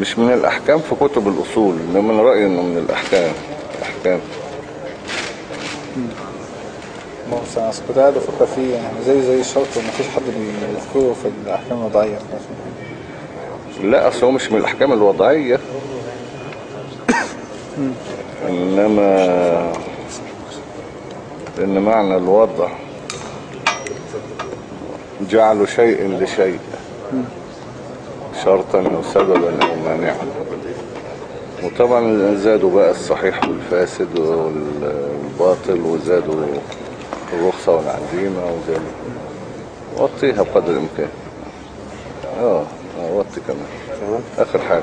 مش من الأحكام في كتب الأصول إنما أنا رأيي إنه من الأحكام الأحكام. بص أنا كنت قاعد أفكر فيه يعني زي زي الشرط ومفيش حد بيذكره في الأحكام الوضعية لا أصل هو مش من الأحكام الوضعية. إنما إن معنى الوضع جعل شيء لشيء. شرطا أو سببا أو مانعا وطبعا زادوا بقى الصحيح والفاسد والباطل وزادوا الرخصة والعزيمة وزادوا وطيها بقدر الإمكان. آه آه، وطي كمان. آخر حاجة.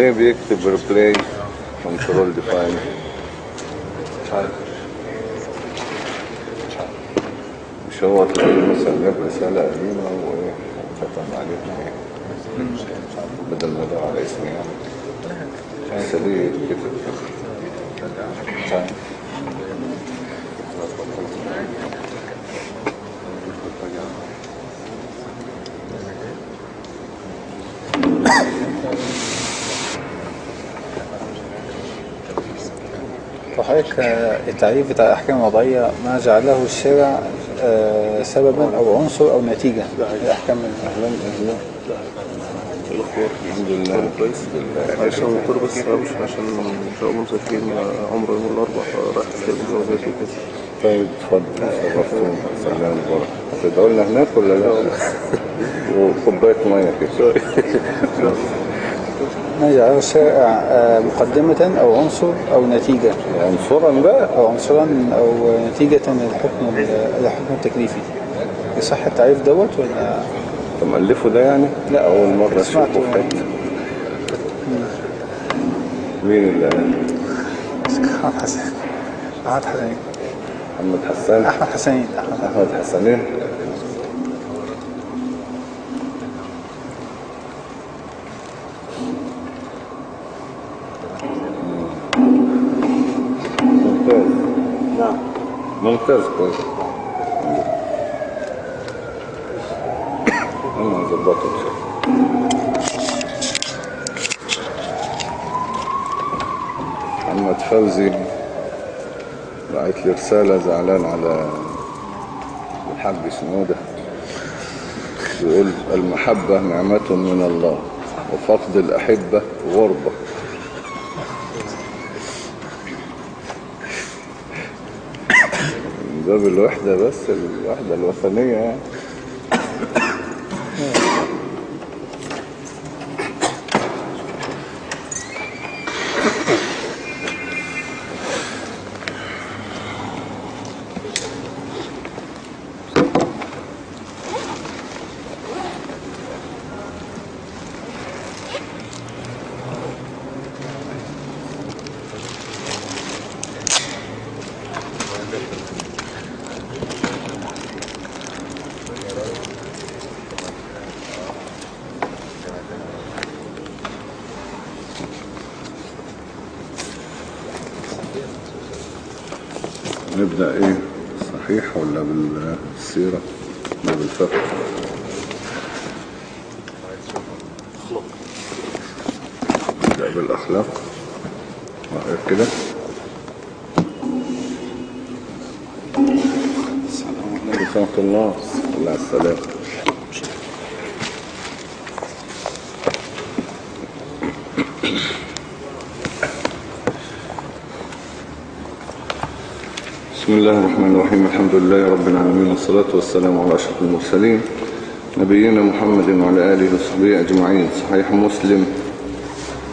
ليه بيكتب ريبلاي كنترول ديفاين مش هو تلاقي مثلا جاب رسالة قديمة وايه وكتب عليها. بدل ما يدور على اسمي يعني بس ليه كتب مش عارف آه، التعريف بتاع الأحكام الوضعية ما جعله الشارع آه، سببا أو عنصر أو نتيجة الأحكام أهلا أهلا الحمد لله. كويس. عشان الدكتور بس مش عشان شقوا مسافرين عمره يوم الأربع رايح تستلم جوازات وكده. طيب اتفضل. شرفتونا سلام البركة هتدعوا لنا هناك ولا لا؟ وكوباية مية كده. آه، مقدمة أو عنصر أو نتيجة. عنصرا بقى؟ أو عنصرا أو نتيجة للحكم الحكم التكليفي. يصح التعريف دوت ولا؟ انت مألفه ده يعني؟ لا، أول مرة أشوفه في. حتة مين اللي؟ أحمد حسن أحمد حسنين محمد حسان. أحمد حسنين أحمد أحمد حسنين شاء الله محمد فوزي بعت لي رسالة زعلان على الحاج سنودة يقول المحبة نعمة من الله وفقد الأحبة غربة. باب الوحدة بس الوحدة الوثنية يعني نبدأ إيه صحيح ولا بالسيرة ولا بالفقه نبدأ بالأخلاق رأيك كده السلام عليكم ورحمة الله الله السلام بسم الله الرحمن الرحيم. الحمد لله رب العالمين والصلاة والسلام على أشرف المرسلين نبينا محمد وعلى آله وصحبه أجمعين. صحيح مسلم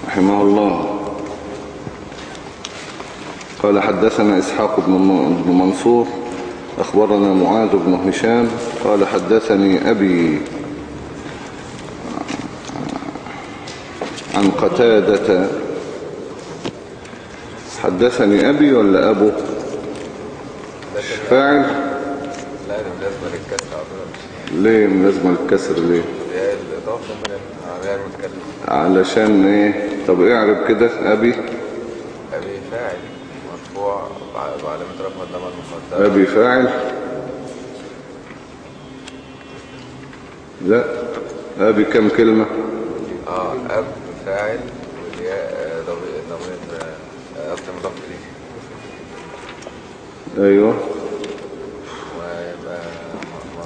رحمه الله. قال حدثنا إسحاق بن منصور أخبرنا معاذ بن هشام قال حدثني أبي عن قتادة. حدثني أبي ولا أبو؟ فاعل. لا ده للكسر ليه لازم الكسر ليه؟ المتكلم علشان إيه؟ طب اعرب كده أبي. أبي فاعل. مرفوع بع- بعلامة رفع الضمة المقدرة أبي فاعل. لا أبي كم كلمة؟ آه أب فاعل والياء آه، ضمير ضمير آه، قصدي مضاف مرفوع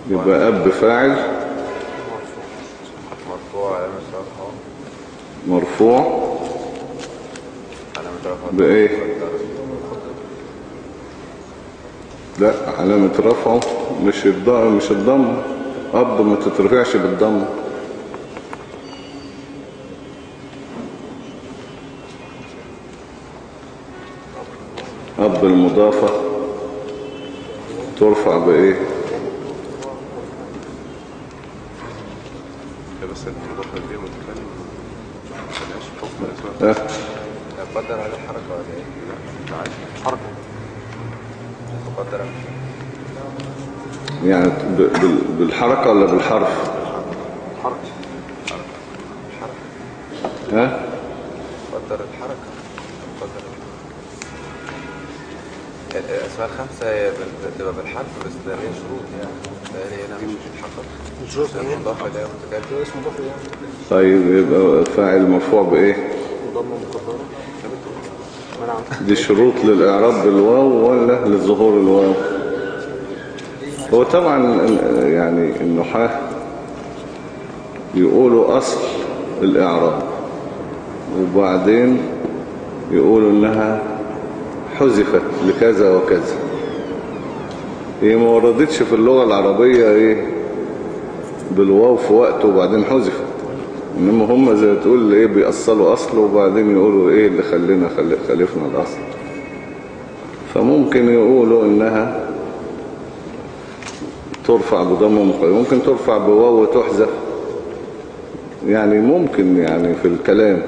يبقى أب فاعل. مرفوع. علامة رفعه مرفوع؟ المقدرة. لا علامة رفعه. مش الضم مش الضم. أب ما تترفعش بالضم. أب المضافة. ترفع بس المضافة دي متكلم ملهاش حكم ولا إيه؟ لا عادي حركة مقدرة يعني بالحركة ولا بالحرف؟ هي بال- بتبقى بالحرف بس ده ليه شروط يعني؟ ده هنا مش بتتحقق شروط عشان المضاف إليه متكلم اسمه يعني طيب يبقى فاعل مرفوع بإيه؟ ضمة مقدرة. منع دي شروط للإعراب بالواو ولا لظهور الواو؟ هو طبعا يعني النحاة يقولوا أصل الإعراب وبعدين يقولوا إنها حذفت لكذا وكذا. هي ما وردتش في اللغة العربية إيه بالواو في وقت وبعدين حذفت. إنما هم زي تقول إيه بيأصلوا أصل وبعدين يقولوا إيه اللي خلينا خل- خالفنا الأصل. فممكن يقولوا إنها ترفع بضم مقيد ممكن ترفع بواو وتحذف. يعني ممكن يعني في الكلام.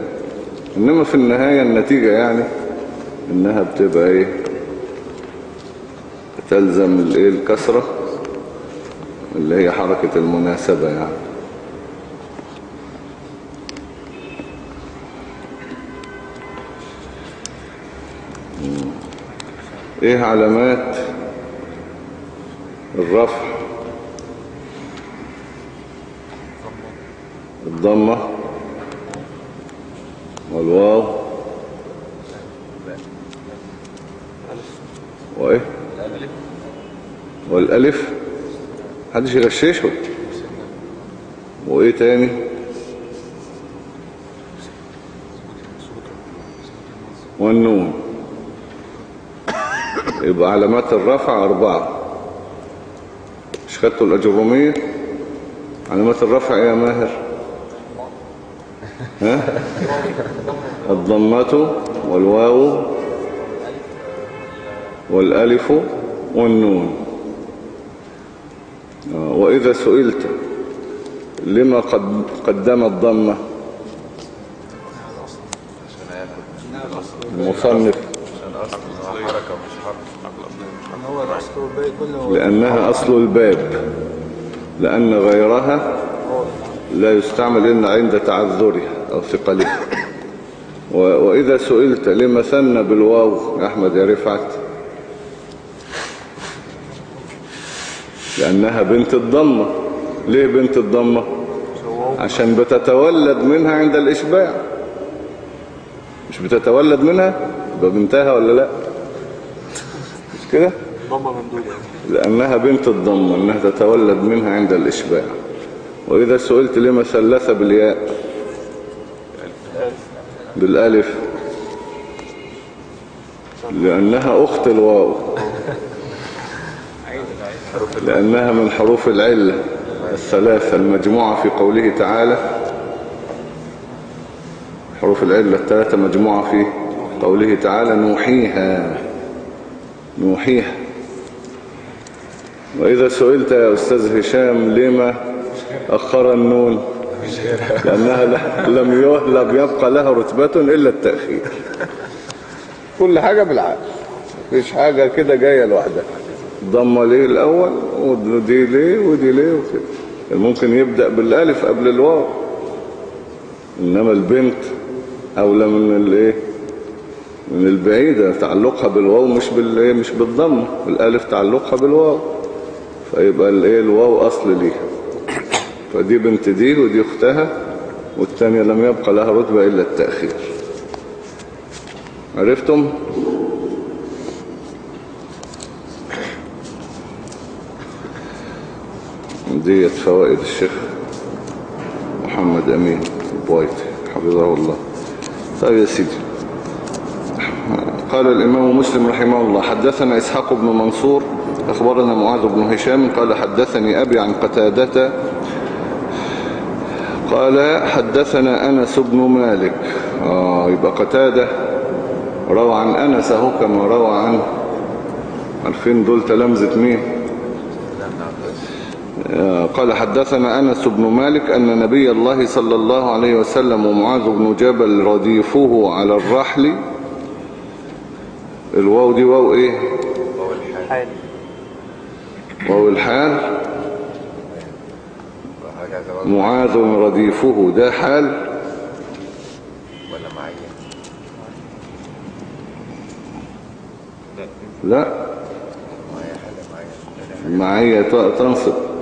إنما في النهاية النتيجة يعني إنها بتبقى إيه؟ تلزم الإيه؟ الكسرة اللي هي حركة المناسبة يعني. إيه علامات الرفع؟ الضمة والواو؟ وإيه؟ والألف. محدش يغششه. وإيه تاني؟ والنون. يبقى علامات الرفع أربعة. مش خدتوا الأجرومية علامات الرفع يا ماهر. ها؟ الضمة والواو. والألف والنون. آه، وإذا سئلت لما قد قدم الضمة المصنف. لأنها أصل الباب. لأن غيرها لا يستعمل إلا عند تعذرها أو ثقلها. وإذا سئلت لما ثنى بالواو؟ يا أحمد يا رفعت. لأنها بنت الضمة. ليه بنت الضمة؟ عشان بتتولد منها عند الإشباع. مش بتتولد منها؟ يبقى بنتها ولا لأ؟ مش كده؟ ضمة ممدودة لأنها بنت الضمة أنها تتولد منها عند الإشباع. وإذا سئلت لما ثلث بالياء؟ بالألف. لأنها أخت الواو. لأنها من حروف العلة الثلاثة المجموعة في قوله تعالى. حروف العلة الثلاثة مجموعة في قوله تعالى. نوحيها. نوحيها. وإذا سئلت يا أستاذ هشام لما أخر النون؟ لأنها لم يه- لم يبقى لها رتبة إلا التأخير. كل حاجة بالعقل. مفيش حاجة كده جاية لوحدها. ضم ليه الأول ودي ليه ودي ليه وكده. ممكن يبدأ بالألف قبل الواو. إنما البنت أولى من الإيه؟ من البعيدة. تعلقها بالواو مش بال مش بالضم. الألف تعلقها بالواو. فيبقى الإيه؟ الواو أصل ليها. فدي بنت دي ودي أختها والثانية لم يبقى لها رتبة إلا التأخير. عرفتم؟ ديت فوائد الشيخ محمد أمين البويتي حفظه الله. طيب يا سيدي. قال الإمام مسلم رحمه الله حدثنا إسحاق بن منصور أخبرنا معاذ بن هشام قال حدثني أبي عن قتادة قال حدثنا أنس بن مالك. آه يبقى قتادة روى عن أنس كما روى عن عارفين دول تلامذة مين؟ قال حدثنا أنس بن مالك أن نبي الله صلى الله عليه وسلم ومعاذ بن جبل رديفه على الرحل. الواو دي واو إيه؟ واو الحال. معاذ رديفه ده حال. ولا معين لا. معية تنصب.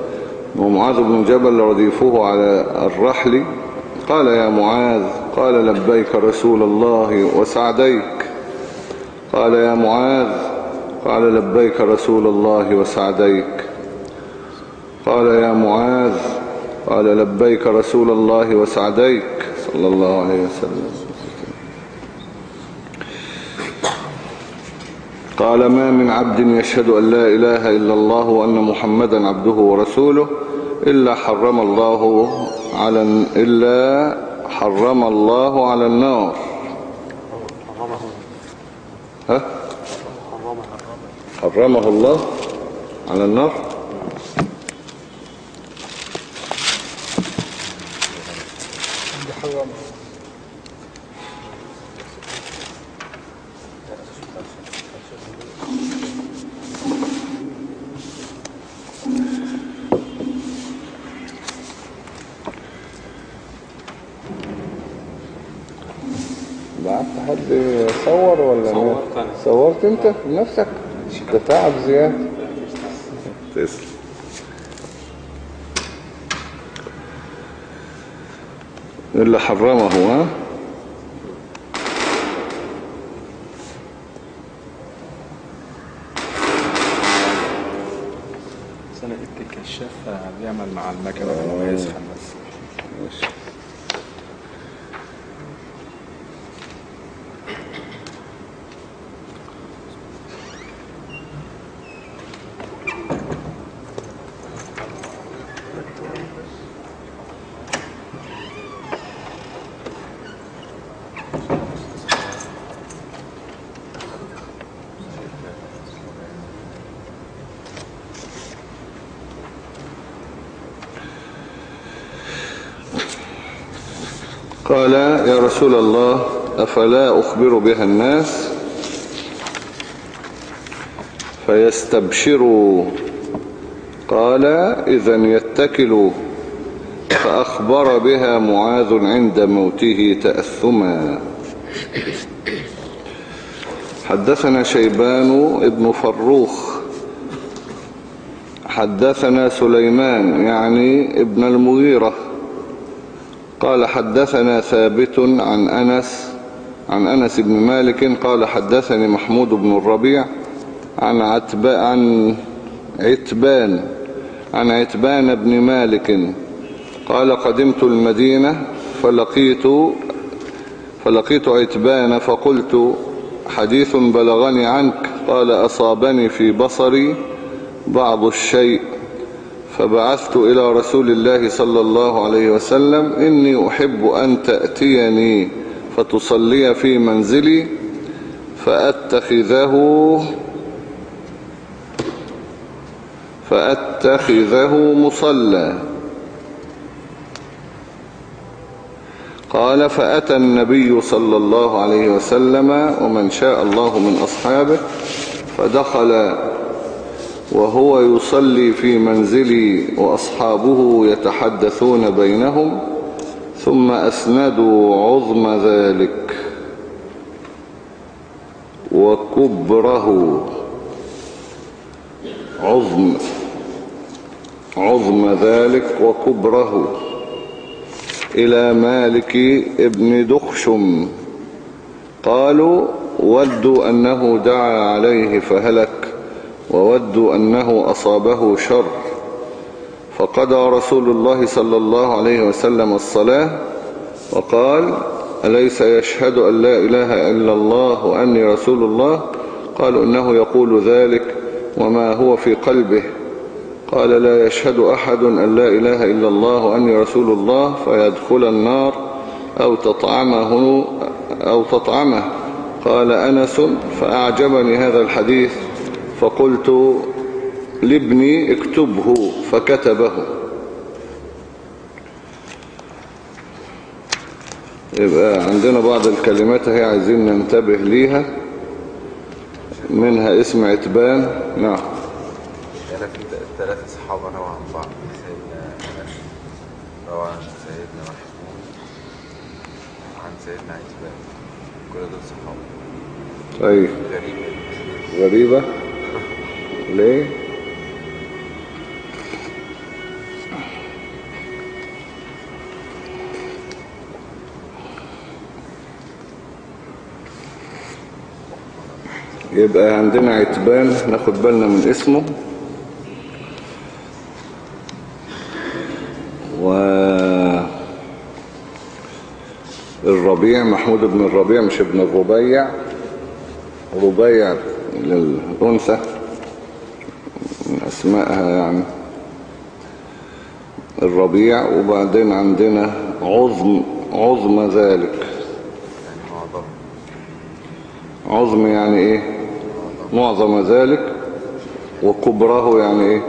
ومعاذ بن جبل رديفه على الرحل. قال يا معاذ قال لبيك رسول الله وسعديك. قال يا معاذ قال لبيك رسول الله وسعديك. قال يا معاذ قال لبيك رسول الله وسعديك. صلى الله عليه وسلم. قال ما من عبد يشهد أن لا إله إلا الله وأن محمدا عبده ورسوله إلا حرم الله على إلا حرم الله على النار. حرمه الله على النار بعت حد صور ولا صورت أنا. صورت انت بنفسك ده تعب زيادة. تسلم. اللي حرمه ها؟ سنة الكشاف بيعمل مع المكنة. لما يسخن بس. ماشي قال يا رسول الله أفلا أخبر بها الناس؟ فيستبشروا. قال إذا يتكلوا فأخبر بها معاذ عند موته تأثما. حدثنا شيبان ابن فروخ. حدثنا سليمان يعني ابن المغيرة. قال حدثنا ثابت عن أنس عن أنس بن مالك قال حدثني محمود بن الربيع عن عتبان عن عتبان عن عتبان بن مالك قال قدمت المدينة فلقيت فلقيت عتبان فقلت حديث بلغني عنك قال أصابني في بصري بعض الشيء فبعثت إلى رسول الله صلى الله عليه وسلم إني أحب أن تأتيني فتصلي في منزلي فأتخذه فأتخذه مصلى. قال فأتى النبي صلى الله عليه وسلم ومن شاء الله من أصحابه فدخل وهو يصلي في منزلي وأصحابه يتحدثون بينهم ثم أسندوا عظم ذلك وكبره. عظم عظم ذلك وكبره. إلى مالك ابن دخشم. قالوا ودوا أنه دعا عليه فهلك. وودوا أنه أصابه شر. فقضى رسول الله صلى الله عليه وسلم الصلاة وقال أليس يشهد أن لا إله إلا الله وأني رسول الله؟ قالوا إنه يقول ذلك وما هو في قلبه. قال لا يشهد أحد أن لا إله إلا الله وأني رسول الله فيدخل النار أو تطعمه أو تطعمه. قال أنس فأعجبني هذا الحديث. فقلت لابني اكتبه فكتبه. يبقى عندنا بعض الكلمات هي عايزين ننتبه ليها. منها اسم عتبان. نعم. هنا في ثلاثة صحابة روى عن بعض سيدنا أنس روى عن سيدنا محمود عن سيدنا عتبان. كل دول صحابة. أي غريب غريبة. ليه؟ يبقى عندنا عتبان ناخد بالنا من اسمه. و الربيع محمود بن الربيع مش ابن الربيع. ربيع للأنثى. من أسمائها يعني. الربيع وبعدين عندنا عظم عظم ذلك. عظم يعني إيه؟ معظم ذلك. وكبره يعني إيه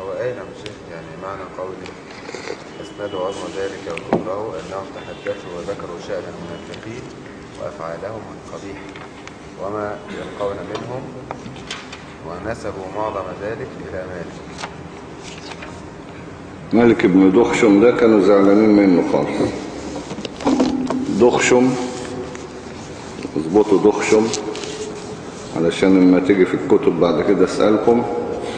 هو أين شيخ يعني معنى قوله اسندوا عظم ذلك وكبره أنهم تحدثوا وذكروا شأن المنافقين وأفعالهم القبيحة وما يلقون منهم ونسبوا معظم ذلك إلى مالك ملك بن دخشم ده كانوا زعلانين منه خالص. دخشم اظبطوا دخشم علشان لما تيجي في الكتب بعد كده اسألكم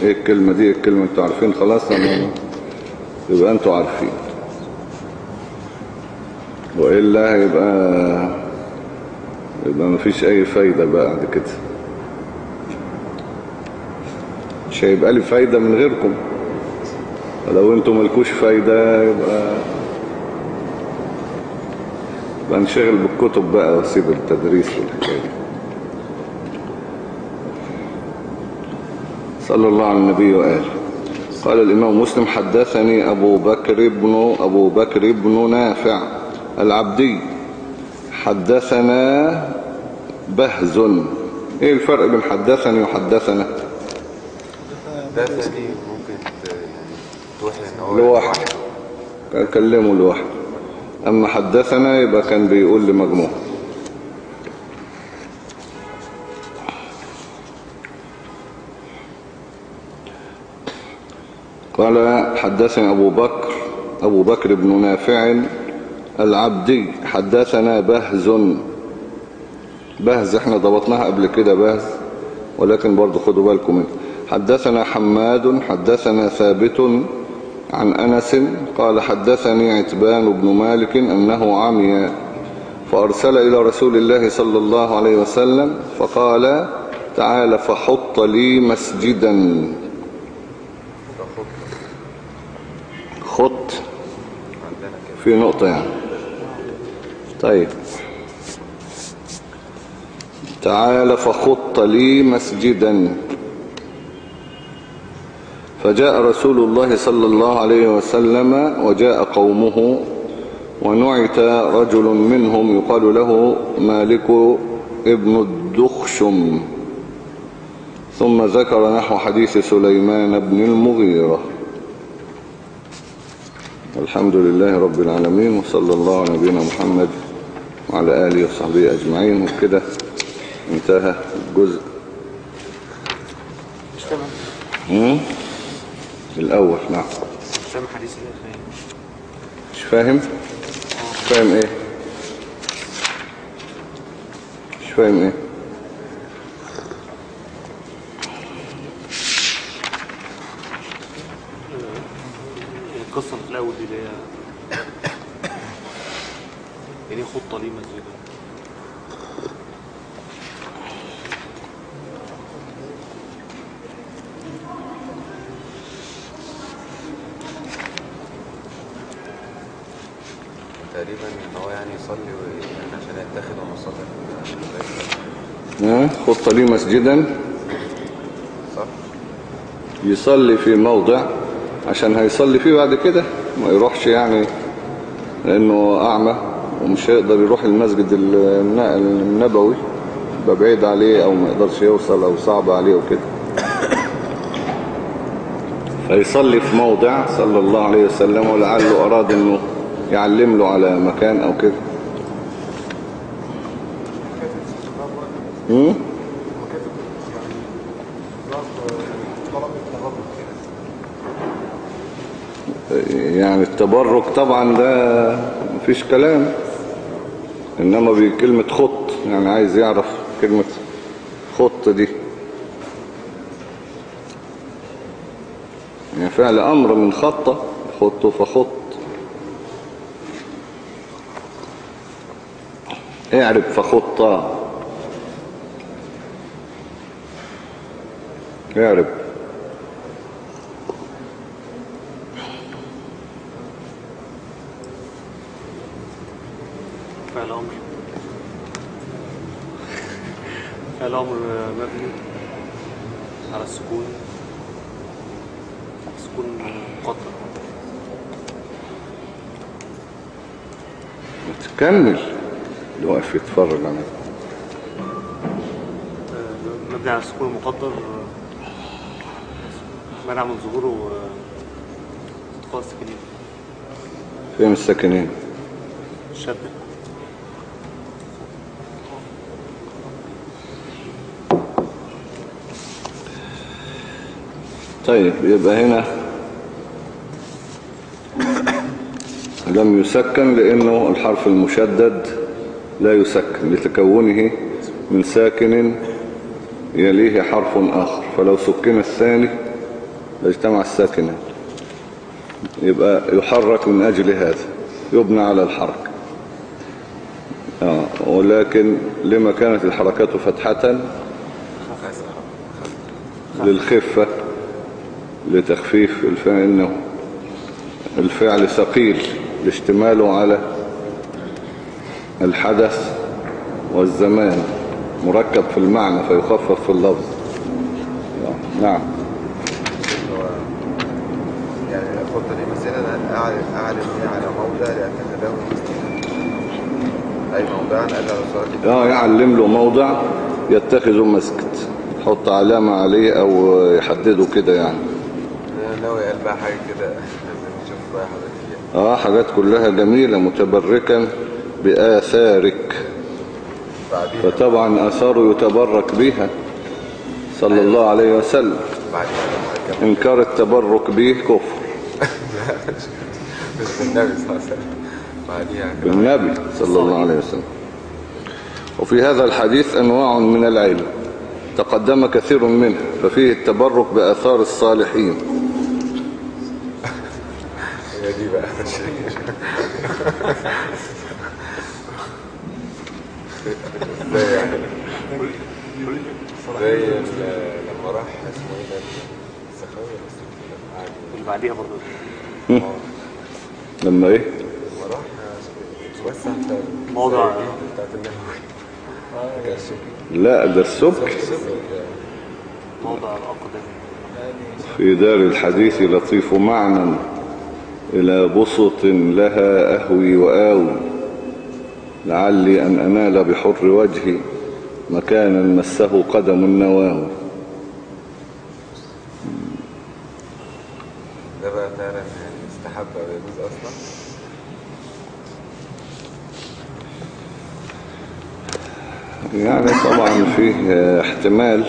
إيه الكلمة دي؟ الكلمة أنتوا عارفين خلاص أنا يبقى أنتوا عارفين. وإلا هيبقى يبقى مفيش أي فايدة بعد كده. مش هيبقى لي فايدة من غيركم. ولو أنتوا ملكوش فايدة يبقى يبقى نشغل بالكتب بقى واسيب التدريس والحكاية دي. صلى الله على النبي وآله. قال الإمام مسلم حدثني أبو بكر بن أبو بكر بن نافع العبدي. حدثنا بهز. إيه الفرق بين حدثني وحدثنا؟ ده ثاني ممكن ت- يعني توحي ان هو لوحده كان كلمه لوحده أما حدثنا يبقى كان بيقول لمجموع قال حدثنا أبو بكر أبو بكر بن نافع العبدي. حدثنا بهز. بهز إحنا ضبطناها قبل كده بهز ولكن برضو خدوا بالكم حدثنا حماد حدثنا ثابت عن أنس قال حدثني عتبان بن مالك أنه عمي فأرسل إلى رسول الله صلى الله عليه وسلم فقال تعال فحط لي مسجدا. خط في نقطة يعني. طيب. تعال فخط لي مسجدا. فجاء رسول الله صلى الله عليه وسلم وجاء قومه ونعت رجل منهم يقال له مالك ابن الدخشم. ثم ذكر نحو حديث سليمان بن المغيرة. الحمد لله رب العالمين وصلى الله على نبينا محمد وعلى آله وصحبه أجمعين. وكده انتهى الجزء. مش مم؟ الأول نعم. فاهم حديث؟ مش فاهم؟ مش فاهم إيه؟ مش فاهم إيه؟ القصة في الأول دي اللي هي يعني خطة ليه مسجد تقريبا ان هو يعني يصلي و- يعني عشان يتخذ مصلى ها؟ خط لي مسجدا يصلي في موضع عشان هيصلي فيه بعد كده ما يروحش يعني لأنه أعمى ومش هيقدر يروح المسجد الن- النبوي يبقى بعيد عليه أو ما يقدرش يوصل أو صعب عليه وكده فيصلي في موضع صلى الله عليه وسلم ولعله أراد أنه يعلم له على مكان أو كده؟ يعني التبرك طبعا ده مفيش كلام إنما بكلمة خط يعني عايز يعرف كلمة خط دي. يعني فعل أمر من خطة خط فخط. اعرف فخطا اعرف فعل أمر. فعل أمر مبني على السكون. سكون مقدر تكمل. اللي واقف يتفرج على آه، مبني على السكون المقدر. منع من ظهوره اتقاء السكنين. فين الساكنين شد. طيب يبقى هنا لم يسكن لأنه الحرف المشدد لا يسكن لتكونه من ساكن يليه حرف آخر. فلو سكن الثاني لاجتمع الساكنان يبقى يحرك من أجل هذا يبنى على الحركة آه ولكن لما كانت الحركات فتحة للخفة لتخفيف الفعل الفعل ثقيل لاشتماله على الحدث والزمان مركب في المعنى فيخفف في اللفظ. نعم هو يعني الخطة دي مثلا أنا أعلم أعلم إيه على موضع لأتخذه مسجدا أي موضعا ألا صلاة آه يعلم له موضع يتخذه مسجد يحط علامة عليه أو يحدده كده يعني. ناوي قال بقى حاجة كده. نشوف بقى فيها. آه حاجات كلها جميلة متبركا بآثارك. فطبعا آثاره يتبرك بها صلى الله عليه وسلم. إنكار التبرك به كفر. بالنبي صلى الله عليه وسلم. بالنبي صلى الله عليه وسلم. وفي هذا الحديث أنواع من العلم. تقدم كثير منها ففيه التبرك بآثار الصالحين. هي دي بقى. يعني؟ زي ال- لما راح اسمه إيه ده؟ السخاوي ولا السخاوي لما قعد واللي بعديها برضه. لما بتاع موضع لا ده السبك موضع الأقدم في دار الحديث لطيف معنى إلى بسط لها أهوي وآوي. لعلي أن أنال بحر وجهي مكانا مسه قدم النواه ده بقى فعلا يعني استحب أو يجوز أصلا يعني طبعا فيه احتمال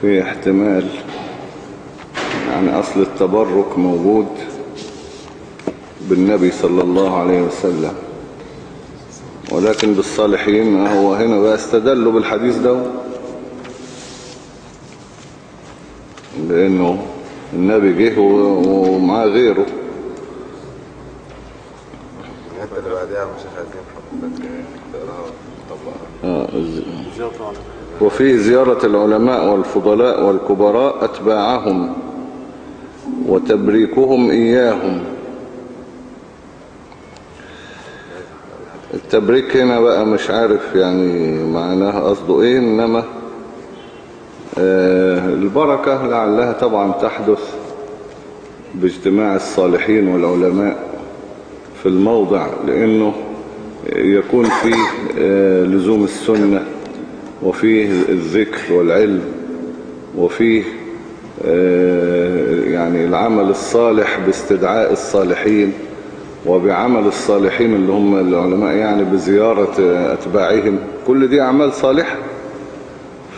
فيه احتمال. يعني أصل التبرك موجود بالنبي صلى الله عليه وسلم. ولكن بالصالحين هو هنا بقى استدلوا بالحديث ده. لأنه النبي جه و- ومعاه غيره تقراها وتطبقها آه، ز- زيارة على وفيه زيارة العلماء والفضلاء والكبراء أتباعهم وتبريكهم إياهم. التبريك هنا بقى مش عارف يعني معناها قصده إيه إنما آه البركة لعلها طبعا تحدث باجتماع الصالحين والعلماء في الموضع لأنه يكون فيه آه لزوم السنة. وفيه الذكر والعلم وفيه آه يعني العمل الصالح باستدعاء الصالحين وبعمل الصالحين اللي هم العلماء يعني بزيارة أتباعهم. كل دي أعمال صالحة.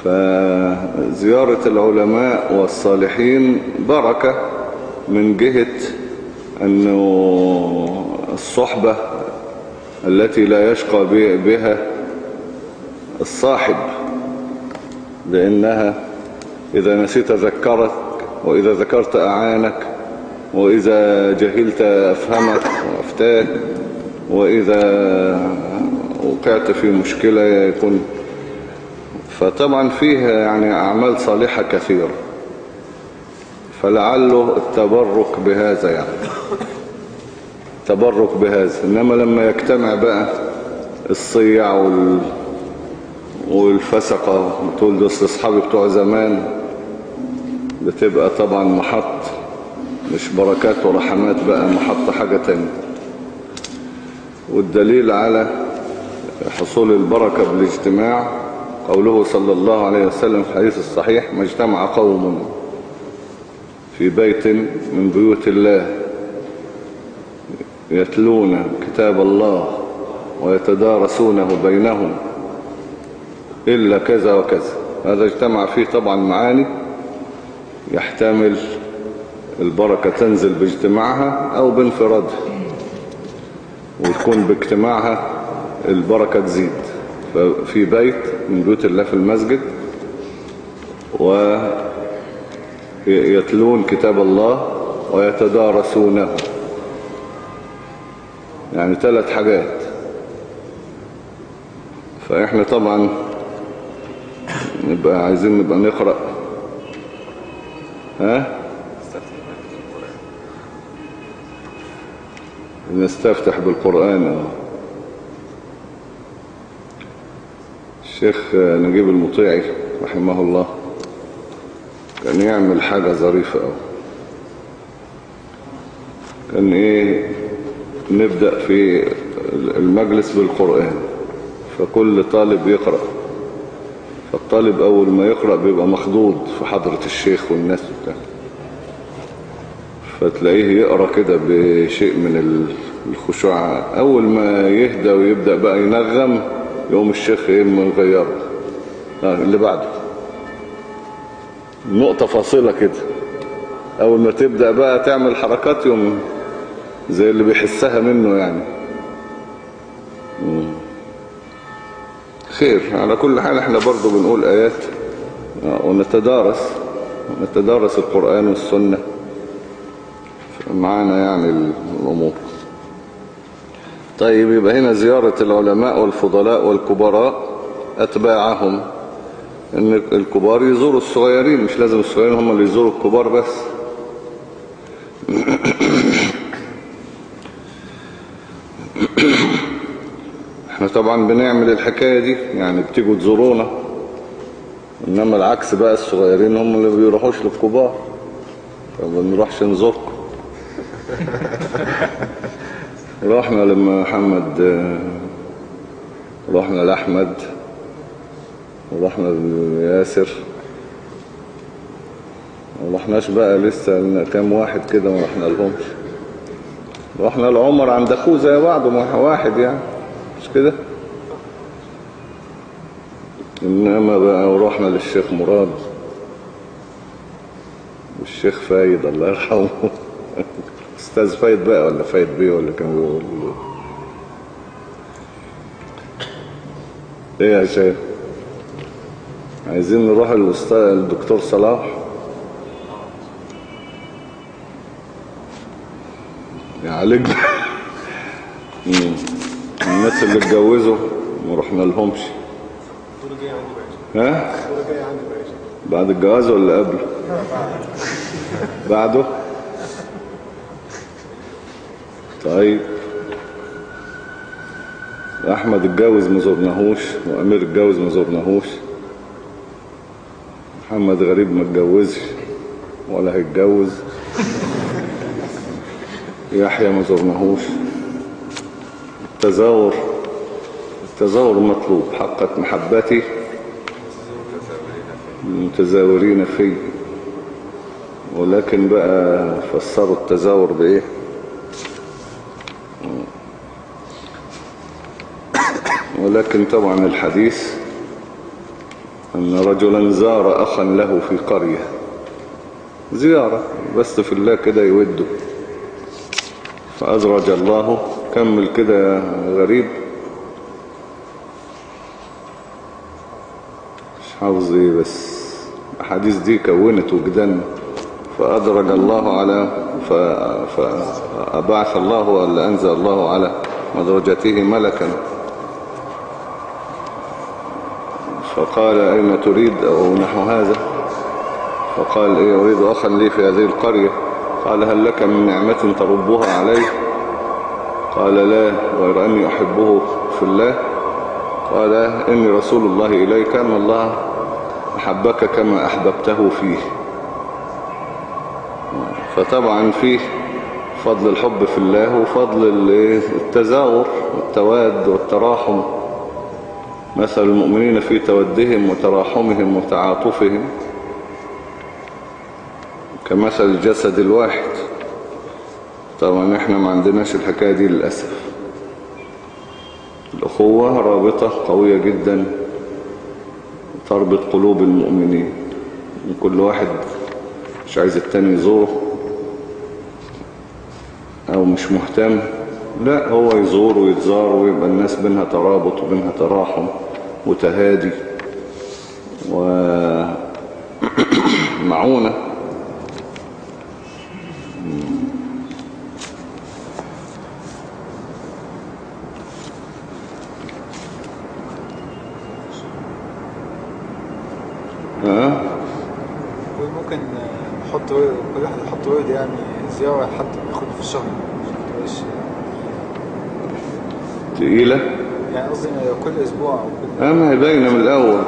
فزيارة العلماء والصالحين بركة من جهة أنه الصحبة التي لا يشقى بها الصاحب لأنها إذا نسيت ذكرك وإذا ذكرت أعانك وإذا جهلت أفهمك وأفتاك وإذا وقعت في مشكلة يكون فطبعا فيها يعني أعمال صالحة كثيرة فلعله التبرك بهذا يعني تبرك بهذا. إنما لما يجتمع بقى الصيع وال والفسقة وتقول ده أصحابي بتوع زمان. بتبقى طبعا محط مش بركات ورحمات بقى محط حاجة تانية. والدليل على حصول البركة بالاجتماع قوله صلى الله عليه وسلم في الحديث الصحيح ما اجتمع قوم في بيت من بيوت الله يتلون كتاب الله ويتدارسونه بينهم إلا كذا وكذا. هذا اجتمع فيه طبعا معاني يحتمل البركة تنزل باجتماعها أو بانفرادها وتكون باجتماعها البركة تزيد. ففي بيت من بيوت الله في المسجد ويتلون كتاب الله ويتدارسونه. يعني ثلاث حاجات. فإحنا طبعا نبقى عايزين نبقى نقرأ. ها؟ نستفتح بالقرآن. آه الشيخ نجيب المطيعي رحمه الله كان يعمل حاجة ظريفة أوي. كان إيه؟ نبدأ في المجلس بالقرآن. فكل طالب يقرأ. فالطالب أول ما يقرأ بيبقى مخضوض في حضرة الشيخ والناس بتاع فتلاقيه يقرأ كده بشيء من الخشوع. أول ما يهدى ويبدأ بقى ينغم يقوم الشيخ إيه مغيره. آه اللي بعده. نقطة فاصلة كده. أول ما تبدأ بقى تعمل حركات يوم زي اللي بيحسها منه يعني. مم. خير. على كل حال إحنا برضو بنقول آيات ونتدارس ونتدارس القرآن والسنة معانا يعني الأمور. طيب يبقى هنا زيارة العلماء والفضلاء والكبراء أتباعهم. إن الكبار يزوروا الصغيرين مش لازم الصغيرين هم اللي يزوروا الكبار بس. طبعا بنعمل الحكاية دي يعني بتيجوا تزورونا. إنما العكس بقى الصغيرين هم اللي بيروحوش للكبار. فما بنروحش نزوركم. رحنا لما محمد رحنا لأحمد ورحنا لياسر. ما رحناش بقى لسه كام واحد كده ما رحنا لهمش رحنا لعمر عند أخوه زي بعض واحد يعني مش كده؟ إنما بقى ورحنا للشيخ مراد. والشيخ فايد الله يرحمه. أستاذ فايد بقى ولا فايد بيه ولا كان بيقول إيه؟ يا شيخ؟ عايزين نروح للأستاذ الدكتور صلاح؟ يعالجنا. الناس اللي اتجوزوا ما رحنا لهمش. ها؟ بعد الجواز ولا قبل؟ بعده؟ طيب. أحمد اتجوز ما زرناهوش وأمير اتجوز ما زرناهوش. محمد غريب ما اتجوزش ولا هيتجوز. يحيى ما زرناهوش. التزاور التزاور مطلوب حقت محبتي. المتزاورين فيه. ولكن بقى فسروا التزاور بإيه؟ ولكن طبعا الحديث أن رجلا زار أخا له في قرية. زيارة بس في الله كده يوده فأزرج الله كمل كده غريب. مش حافظ إيه بس. الأحاديث دي كونت وجدان فأدرج الله على. فأبعث الله ولا أنزل الله على مدرجته ملكا. فقال أين تريد؟ أو نحو هذا. فقال إيه أريد أخا لي في هذه القرية. قال هل لك من نعمة تربها علي قال لا غير أني أحبه في الله. قال إني رسول الله إليك أن الله أحبك كما أحببته فيه. فطبعا فيه فضل الحب في الله وفضل التزاور والتواد والتراحم. مثل المؤمنين في تودهم وتراحمهم وتعاطفهم. كمثل الجسد الواحد. طبعا إحنا ما عندناش الحكاية دي للأسف. الأخوة رابطة قوية جدا. تربط قلوب المؤمنين. كل واحد مش عايز التاني يزوره أو مش مهتم. لا هو يزور ويتزار ويبقى الناس بينها ترابط وبينها تراحم وتهادي ومعونة ها ممكن نحط ورد كل واحد يحط ورد يعني زيارة حتى ياخد في الشهر. تقيلة؟ يعني قصدي كل أسبوع أو كل اما هي باينة من الأول.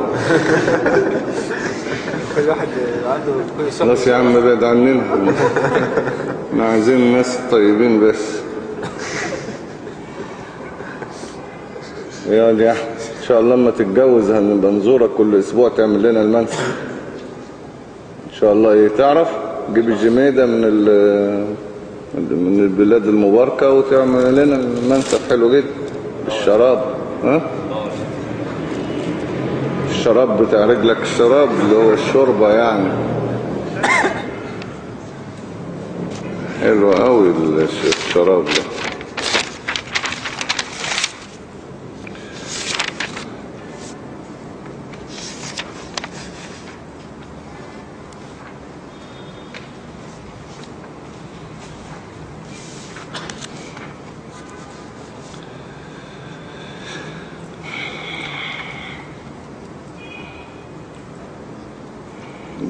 كل واحد عنده كل شهر. خلاص يا عم ابعد عننا. إحنا عايزين الناس طيبين بس. يا يا أحمد إن شاء الله لما تتجوز هنبقى نزورك كل أسبوع تعمل لنا المنسف إن شاء الله إيه تعرف؟ جيب الجميدة من من البلاد المباركة وتعمل لنا المنسف حلو جدا. الشراب ها؟ الشراب بتاع رجلك الشراب اللي هو الشوربة يعني. حلو قوي الشراب ده.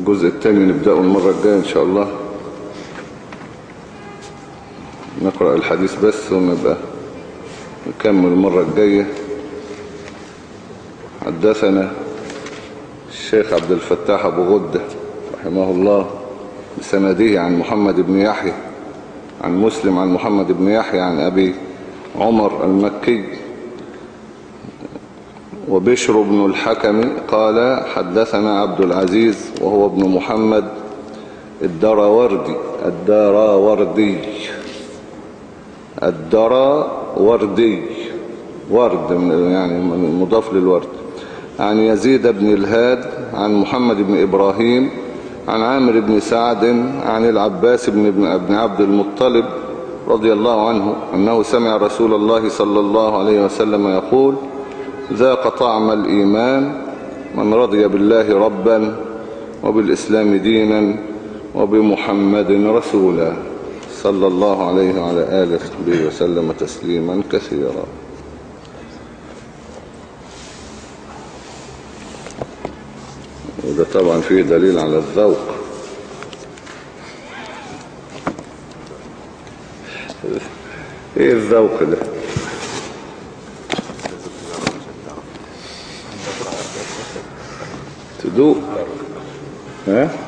الجزء الثاني نبدأه المرة الجاية إن شاء الله. نقرأ الحديث بس ونبقى نكمل المرة الجاية. حدثنا الشيخ عبد الفتاح أبو غدة رحمه الله بسنده عن محمد بن يحيى عن مسلم عن محمد بن يحيى عن أبي عمر المكي وبشر بن الحكم قال حدثنا عبد العزيز وهو ابن محمد الدراوردي الدراوردي الدراوردي ورد يعني مضاف للورد. عن يزيد بن الهاد عن محمد بن إبراهيم عن عامر بن سعد عن العباس بن, بن عبد المطلب رضي الله عنه أنه سمع رسول الله صلى الله عليه وسلم يقول ذاق طعم الإيمان من رضي بالله ربا وبالإسلام دينا وبمحمد رسولا صلى الله عليه وعلى آله وصحبه وسلم تسليما كثيرا. وده طبعا فيه دليل على الذوق. إيه الذوق ده؟ تدوق ها